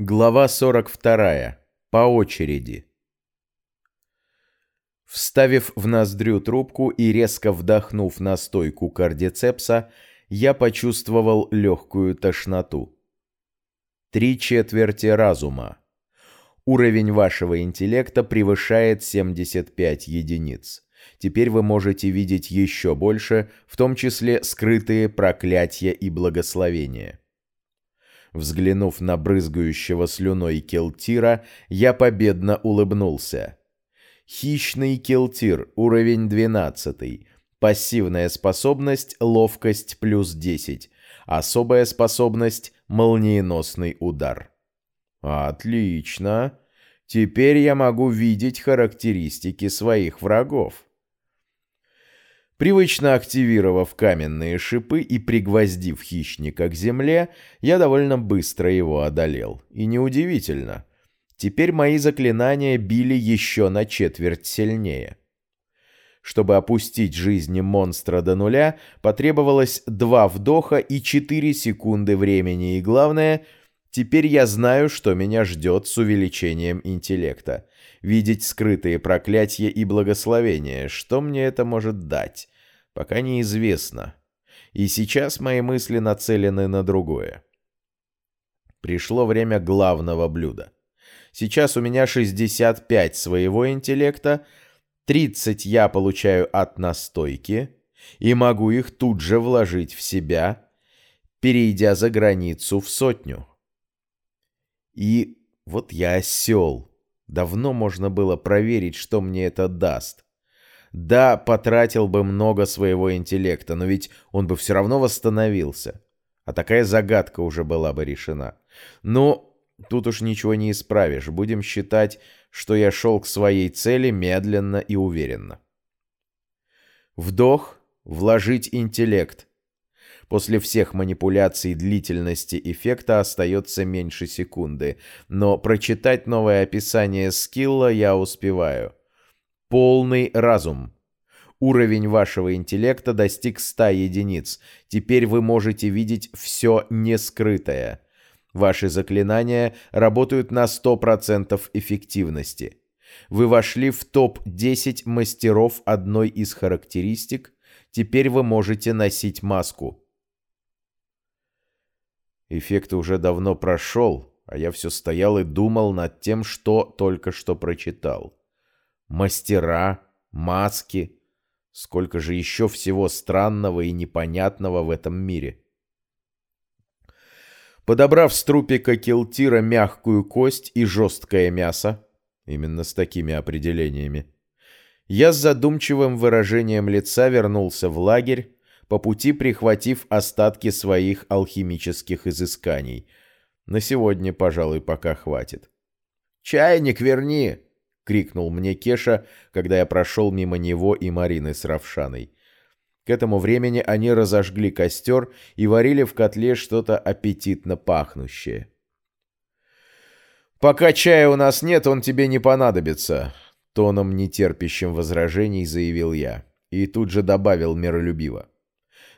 Глава 42. По очереди. Вставив в ноздрю трубку и резко вдохнув настойку кардицепса, я почувствовал легкую тошноту. Три четверти разума. Уровень вашего интеллекта превышает 75 единиц. Теперь вы можете видеть еще больше, в том числе скрытые проклятия и благословения. Взглянув на брызгающего слюной келтира, я победно улыбнулся. Хищный келтир, уровень 12. Пассивная способность ловкость плюс 10. Особая способность молниеносный удар. Отлично. Теперь я могу видеть характеристики своих врагов. Привычно активировав каменные шипы и пригвоздив хищника к земле, я довольно быстро его одолел. И неудивительно. Теперь мои заклинания били еще на четверть сильнее. Чтобы опустить жизни монстра до нуля, потребовалось два вдоха и четыре секунды времени, и главное, теперь я знаю, что меня ждет с увеличением интеллекта видеть скрытые проклятия и благословения. Что мне это может дать? Пока неизвестно. И сейчас мои мысли нацелены на другое. Пришло время главного блюда. Сейчас у меня 65 своего интеллекта, 30 я получаю от настойки, и могу их тут же вложить в себя, перейдя за границу в сотню. И вот я осел. Давно можно было проверить, что мне это даст. Да, потратил бы много своего интеллекта, но ведь он бы все равно восстановился. А такая загадка уже была бы решена. Но тут уж ничего не исправишь. Будем считать, что я шел к своей цели медленно и уверенно. Вдох, вложить интеллект. После всех манипуляций длительности эффекта остается меньше секунды, но прочитать новое описание скилла я успеваю. Полный разум. Уровень вашего интеллекта достиг 100 единиц. Теперь вы можете видеть все нескрытое. Ваши заклинания работают на 100% эффективности. Вы вошли в топ-10 мастеров одной из характеристик. Теперь вы можете носить маску. Эффект уже давно прошел, а я все стоял и думал над тем, что только что прочитал. Мастера, маски. Сколько же еще всего странного и непонятного в этом мире. Подобрав с трупика келтира мягкую кость и жесткое мясо, именно с такими определениями, я с задумчивым выражением лица вернулся в лагерь, по пути прихватив остатки своих алхимических изысканий. На сегодня, пожалуй, пока хватит. «Чайник верни!» — крикнул мне Кеша, когда я прошел мимо него и Марины с Равшаной. К этому времени они разожгли костер и варили в котле что-то аппетитно пахнущее. «Пока чая у нас нет, он тебе не понадобится», — тоном нетерпящим возражений заявил я. И тут же добавил миролюбиво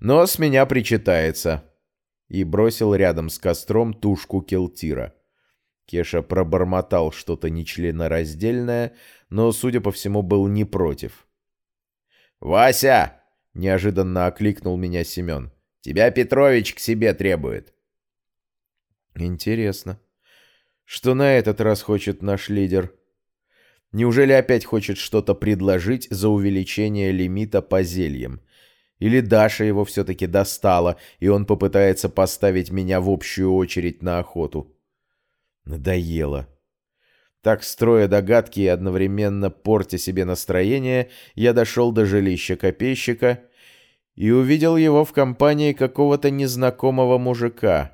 но с меня причитается». И бросил рядом с костром тушку келтира. Кеша пробормотал что-то нечленораздельное, но, судя по всему, был не против. «Вася!» — неожиданно окликнул меня Семен. «Тебя Петрович к себе требует». «Интересно, что на этот раз хочет наш лидер?» Неужели опять хочет что-то предложить за увеличение лимита по зельям? Или Даша его все-таки достала, и он попытается поставить меня в общую очередь на охоту. Надоело. Так, строя догадки и одновременно портя себе настроение, я дошел до жилища копейщика и увидел его в компании какого-то незнакомого мужика.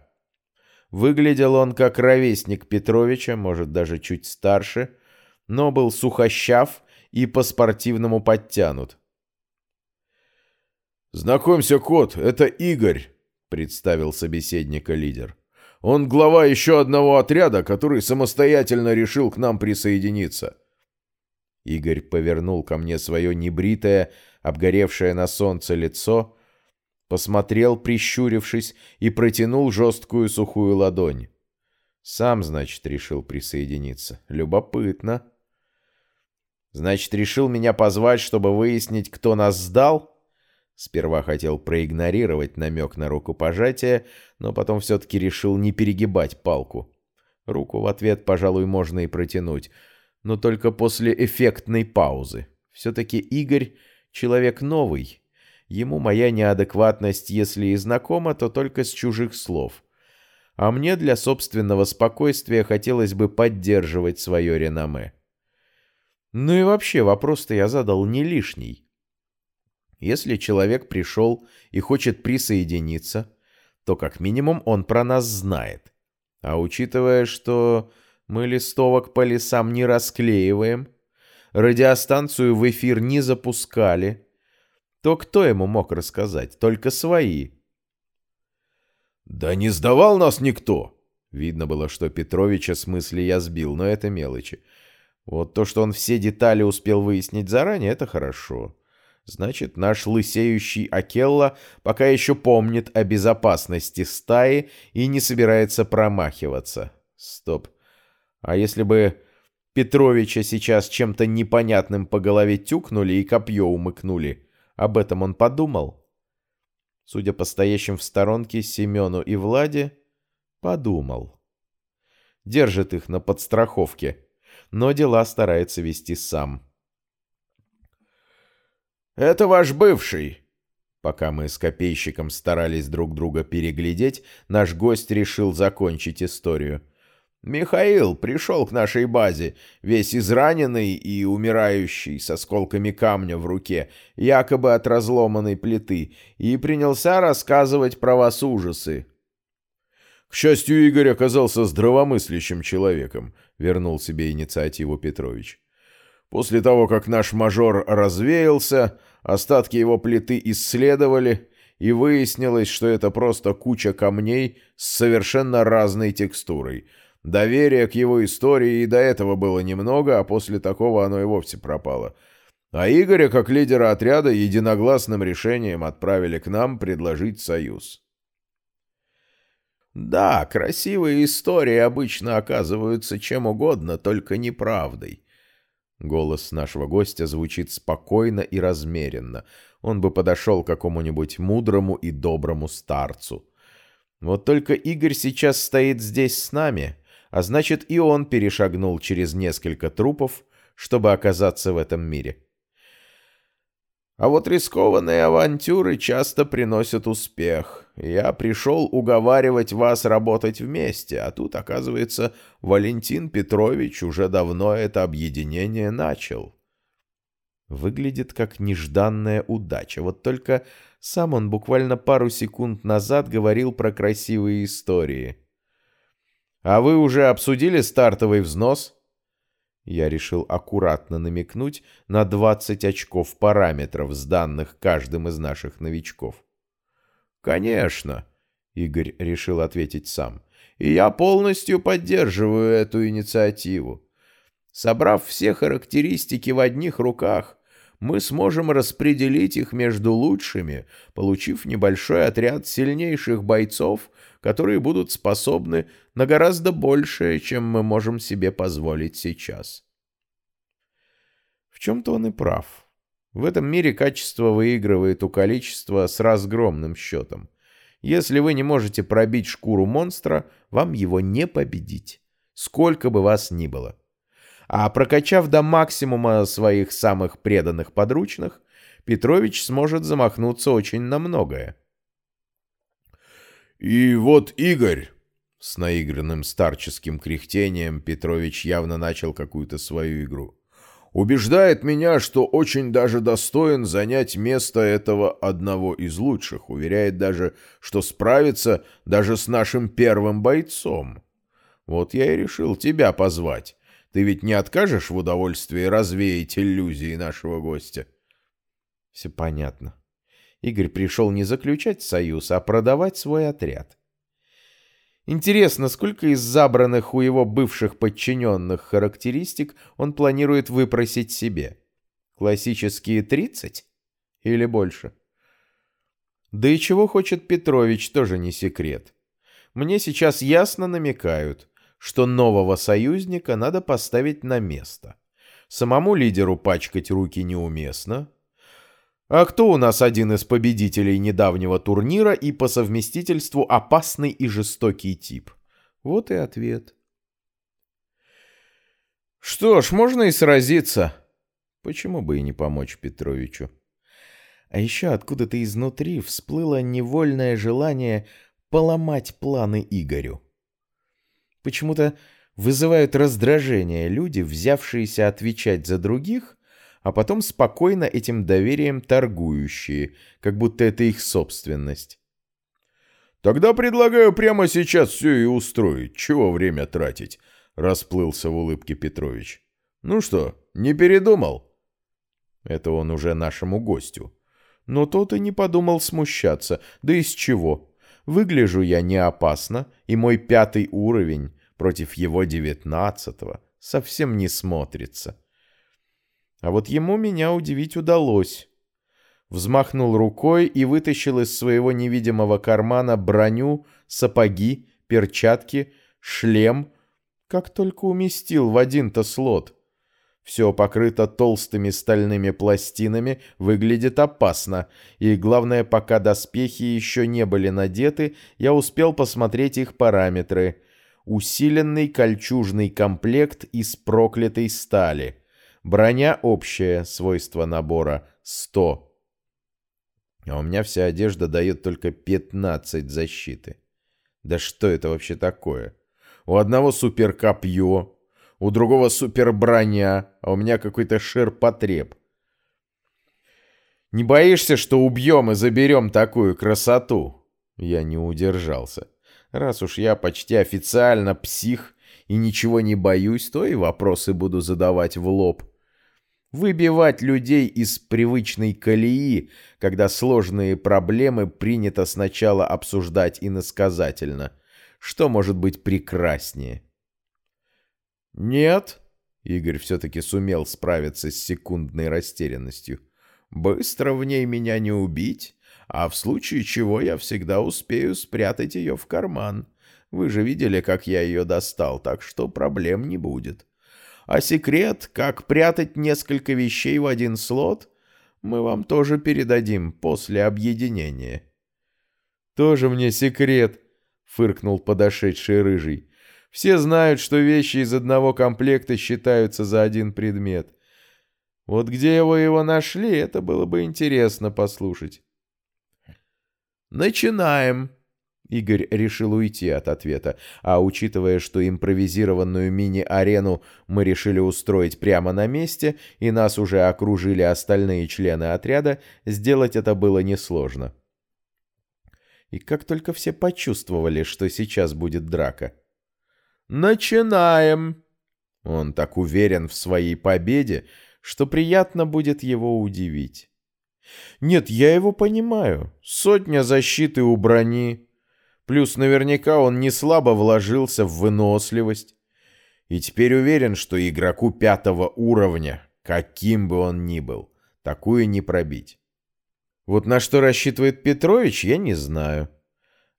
Выглядел он как ровесник Петровича, может, даже чуть старше, но был сухощав и по-спортивному подтянут. «Знакомься, кот, это Игорь», — представил собеседника лидер. «Он глава еще одного отряда, который самостоятельно решил к нам присоединиться». Игорь повернул ко мне свое небритое, обгоревшее на солнце лицо, посмотрел, прищурившись, и протянул жесткую сухую ладонь. Сам, значит, решил присоединиться. Любопытно. Значит, решил меня позвать, чтобы выяснить, кто нас сдал? Сперва хотел проигнорировать намек на рукопожатие, но потом все-таки решил не перегибать палку. Руку в ответ, пожалуй, можно и протянуть, но только после эффектной паузы. Все-таки Игорь — человек новый. Ему моя неадекватность, если и знакома, то только с чужих слов. А мне для собственного спокойствия хотелось бы поддерживать свое реноме. Ну и вообще, вопрос-то я задал не лишний. Если человек пришел и хочет присоединиться, то как минимум он про нас знает. А учитывая, что мы листовок по лесам не расклеиваем, радиостанцию в эфир не запускали, то кто ему мог рассказать? Только свои. «Да не сдавал нас никто!» Видно было, что Петровича с мысли я сбил, но это мелочи. Вот то, что он все детали успел выяснить заранее, это хорошо. Значит, наш лысеющий Акелла пока еще помнит о безопасности стаи и не собирается промахиваться. Стоп. А если бы Петровича сейчас чем-то непонятным по голове тюкнули и копье умыкнули, об этом он подумал? Судя по стоящим в сторонке Семену и Владе, подумал. Держит их на подстраховке но дела старается вести сам. «Это ваш бывший!» Пока мы с копейщиком старались друг друга переглядеть, наш гость решил закончить историю. «Михаил пришел к нашей базе, весь израненный и умирающий, с осколками камня в руке, якобы от разломанной плиты, и принялся рассказывать про вас ужасы. К счастью, Игорь оказался здравомыслящим человеком, вернул себе инициативу Петрович. После того, как наш мажор развеялся, остатки его плиты исследовали, и выяснилось, что это просто куча камней с совершенно разной текстурой. Доверия к его истории и до этого было немного, а после такого оно и вовсе пропало. А Игоря, как лидера отряда, единогласным решением отправили к нам предложить союз. Да, красивые истории обычно оказываются чем угодно, только неправдой. Голос нашего гостя звучит спокойно и размеренно. Он бы подошел к какому-нибудь мудрому и доброму старцу. Вот только Игорь сейчас стоит здесь с нами, а значит и он перешагнул через несколько трупов, чтобы оказаться в этом мире. А вот рискованные авантюры часто приносят успех. Я пришел уговаривать вас работать вместе, а тут, оказывается, Валентин Петрович уже давно это объединение начал. Выглядит как нежданная удача. Вот только сам он буквально пару секунд назад говорил про красивые истории. «А вы уже обсудили стартовый взнос?» Я решил аккуратно намекнуть на 20 очков параметров, сданных каждым из наших новичков. «Конечно», — Игорь решил ответить сам, — «и я полностью поддерживаю эту инициативу. Собрав все характеристики в одних руках, мы сможем распределить их между лучшими, получив небольшой отряд сильнейших бойцов, которые будут способны на гораздо большее, чем мы можем себе позволить сейчас. В чем-то он и прав. В этом мире качество выигрывает у количества с разгромным счетом. Если вы не можете пробить шкуру монстра, вам его не победить, сколько бы вас ни было. А прокачав до максимума своих самых преданных подручных, Петрович сможет замахнуться очень на многое. «И вот Игорь!» С наигранным старческим кряхтением Петрович явно начал какую-то свою игру. «Убеждает меня, что очень даже достоин занять место этого одного из лучших. Уверяет даже, что справится даже с нашим первым бойцом. Вот я и решил тебя позвать. Ты ведь не откажешь в удовольствии развеять иллюзии нашего гостя?» «Все понятно. Игорь пришел не заключать союз, а продавать свой отряд. Интересно, сколько из забранных у его бывших подчиненных характеристик он планирует выпросить себе? Классические 30? Или больше? Да и чего хочет Петрович, тоже не секрет. Мне сейчас ясно намекают, что нового союзника надо поставить на место. Самому лидеру пачкать руки неуместно. А кто у нас один из победителей недавнего турнира и по совместительству опасный и жестокий тип? Вот и ответ. Что ж, можно и сразиться. Почему бы и не помочь Петровичу? А еще откуда-то изнутри всплыло невольное желание поломать планы Игорю. Почему-то вызывают раздражение люди, взявшиеся отвечать за других, а потом спокойно этим доверием торгующие, как будто это их собственность. «Тогда предлагаю прямо сейчас все и устроить. Чего время тратить?» — расплылся в улыбке Петрович. «Ну что, не передумал?» Это он уже нашему гостю. Но тот и не подумал смущаться. Да из чего? Выгляжу я не опасно, и мой пятый уровень против его девятнадцатого совсем не смотрится. А вот ему меня удивить удалось. Взмахнул рукой и вытащил из своего невидимого кармана броню, сапоги, перчатки, шлем, как только уместил в один-то слот. Все покрыто толстыми стальными пластинами, выглядит опасно. И главное, пока доспехи еще не были надеты, я успел посмотреть их параметры. Усиленный кольчужный комплект из проклятой стали. Броня общая, свойство набора 100. А у меня вся одежда дает только 15 защиты. Да что это вообще такое? У одного суперкопье, у другого суперброня, а у меня какой-то ширпотреб. Не боишься, что убьем и заберем такую красоту? Я не удержался. Раз уж я почти официально псих и ничего не боюсь, то и вопросы буду задавать в лоб. Выбивать людей из привычной колеи, когда сложные проблемы принято сначала обсуждать иносказательно. Что может быть прекраснее? «Нет», — Игорь все-таки сумел справиться с секундной растерянностью. «Быстро в ней меня не убить, а в случае чего я всегда успею спрятать ее в карман. Вы же видели, как я ее достал, так что проблем не будет. А секрет, как прятать несколько вещей в один слот, мы вам тоже передадим после объединения». «Тоже мне секрет», — фыркнул подошедший рыжий. Все знают, что вещи из одного комплекта считаются за один предмет. Вот где вы его нашли, это было бы интересно послушать. «Начинаем!» Игорь решил уйти от ответа, а учитывая, что импровизированную мини-арену мы решили устроить прямо на месте, и нас уже окружили остальные члены отряда, сделать это было несложно. И как только все почувствовали, что сейчас будет драка — «Начинаем!» Он так уверен в своей победе, что приятно будет его удивить. Нет, я его понимаю. Сотня защиты у брони. Плюс наверняка он не слабо вложился в выносливость. И теперь уверен, что игроку пятого уровня, каким бы он ни был, такую не пробить. Вот на что рассчитывает Петрович, я не знаю.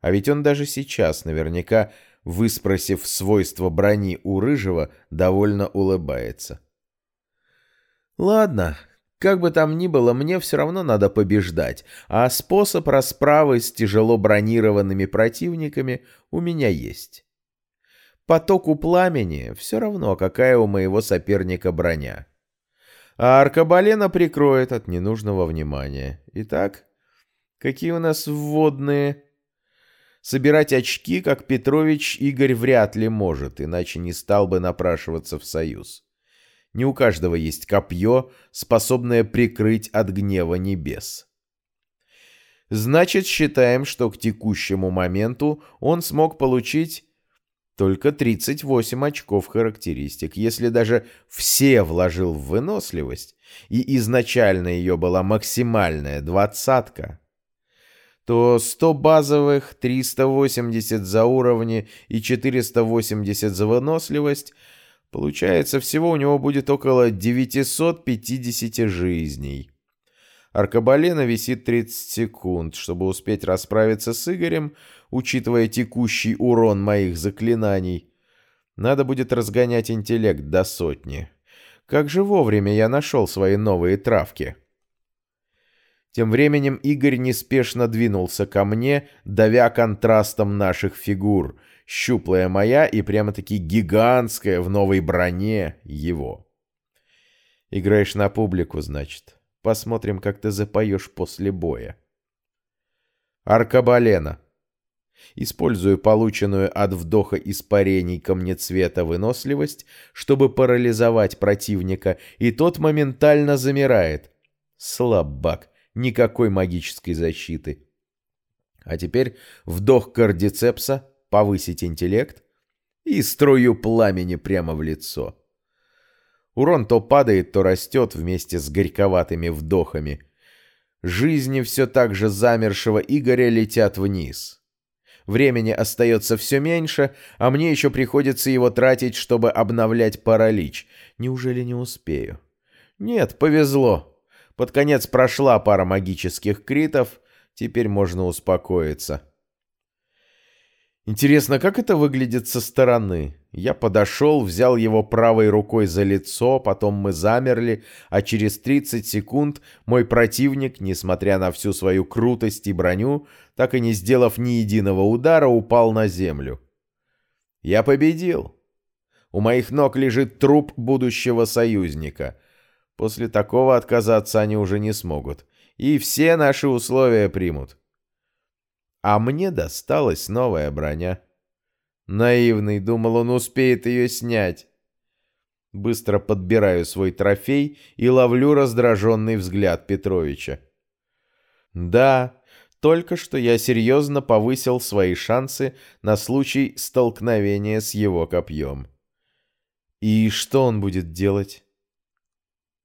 А ведь он даже сейчас наверняка выспросив свойства брони у Рыжего, довольно улыбается. «Ладно, как бы там ни было, мне все равно надо побеждать, а способ расправы с тяжело бронированными противниками у меня есть. Потоку пламени все равно, какая у моего соперника броня. А аркабалена прикроет от ненужного внимания. Итак, какие у нас вводные?» Собирать очки, как Петрович, Игорь вряд ли может, иначе не стал бы напрашиваться в союз. Не у каждого есть копье, способное прикрыть от гнева небес. Значит, считаем, что к текущему моменту он смог получить только 38 очков характеристик. Если даже все вложил в выносливость, и изначально ее была максимальная двадцатка, то 100 базовых, 380 за уровни и 480 за выносливость, получается всего у него будет около 950 жизней. Аркабалена висит 30 секунд, чтобы успеть расправиться с Игорем, учитывая текущий урон моих заклинаний. Надо будет разгонять интеллект до сотни. Как же вовремя я нашел свои новые травки. Тем временем Игорь неспешно двинулся ко мне, давя контрастом наших фигур. Щуплая моя и прямо-таки гигантская в новой броне его. Играешь на публику, значит. Посмотрим, как ты запоешь после боя. Аркабалена. Использую полученную от вдоха испарений камнецвета выносливость, чтобы парализовать противника, и тот моментально замирает. Слабак, никакой магической защиты. А теперь вдох кардицепса, повысить интеллект и струю пламени прямо в лицо. Урон то падает, то растет вместе с горьковатыми вдохами. Жизни все так же замершего Игоря летят вниз. Времени остается все меньше, а мне еще приходится его тратить, чтобы обновлять паралич. Неужели не успею? Нет, повезло. Под конец прошла пара магических критов, теперь можно успокоиться. Интересно, как это выглядит со стороны? Я подошел, взял его правой рукой за лицо, потом мы замерли, а через 30 секунд мой противник, несмотря на всю свою крутость и броню, так и не сделав ни единого удара, упал на землю. Я победил. У моих ног лежит труп будущего союзника. После такого отказаться они уже не смогут. И все наши условия примут. А мне досталась новая броня. Наивный, думал, он успеет ее снять. Быстро подбираю свой трофей и ловлю раздраженный взгляд Петровича. Да, только что я серьезно повысил свои шансы на случай столкновения с его копьем. И что он будет делать?